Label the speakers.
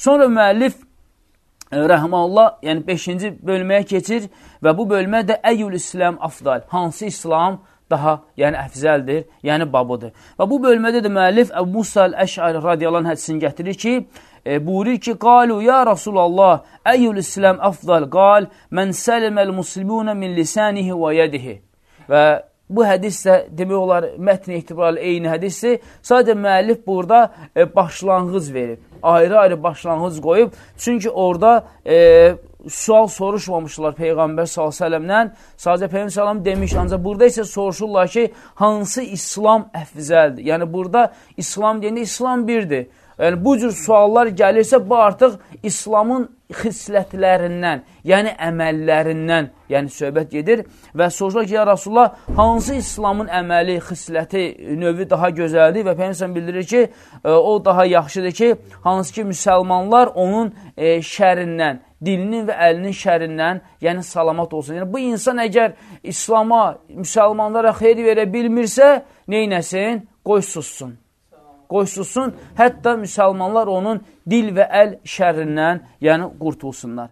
Speaker 1: Sonra müəllif e, rəhməllah, yəni 5-ci bölməyə keçir və bu bölmə də Əyyül İslam afdal, hansı İslam daha, yəni əfzəldir, yəni babıdır. Və bu bölmədə də müəllif Əbu Musa əl-Əş'ari radiyalan hədisini gətirir ki, e, buyurur ki, qalu ya Rasulallah, əyyül İslam afdal, qal, mən sələməl muslimunə min lisanihi və yədihi. Və bu hədis də demək olar mətn etibarlı eyni hədisdir. Sadəcə müəllif burada e, başlanğıc verib. Ayrı-ayrı başlanğıc qoyub. Çünki orada e, sual soruşmamışlar Peyğəmbər s.ə.vədən. Sadəcə Peyğəmbər s.ə.v demiş, ancaq burada isə soruşurlar ki, hansı İslam əfzəldir? Yəni burada İslam deyəndə İslam birdir. Yəni bu cür suallar gəlirsə, bu artıq İslamın xislətlərindən, yəni əməllərindən, yəni söhbət gedir və soruşlar ki, ya Rasulullah, hansı İslamın əməli, xisləti, növü daha gözəldir və Peygəmbər bildirir ki, e, o daha yaxşıdır ki, hansı ki müsəlmanlar onun e, şərindən, dilinin və əlinin şərindən, yəni salamat olsun. Yəni bu insan əgər İslama, müsəlmanlara xeyir verə bilmirsə, neynəsin? Qoy sussun qoysusun, hətta müsəlmanlar onun dil və əl şərrindən, yəni qurtulsunlar.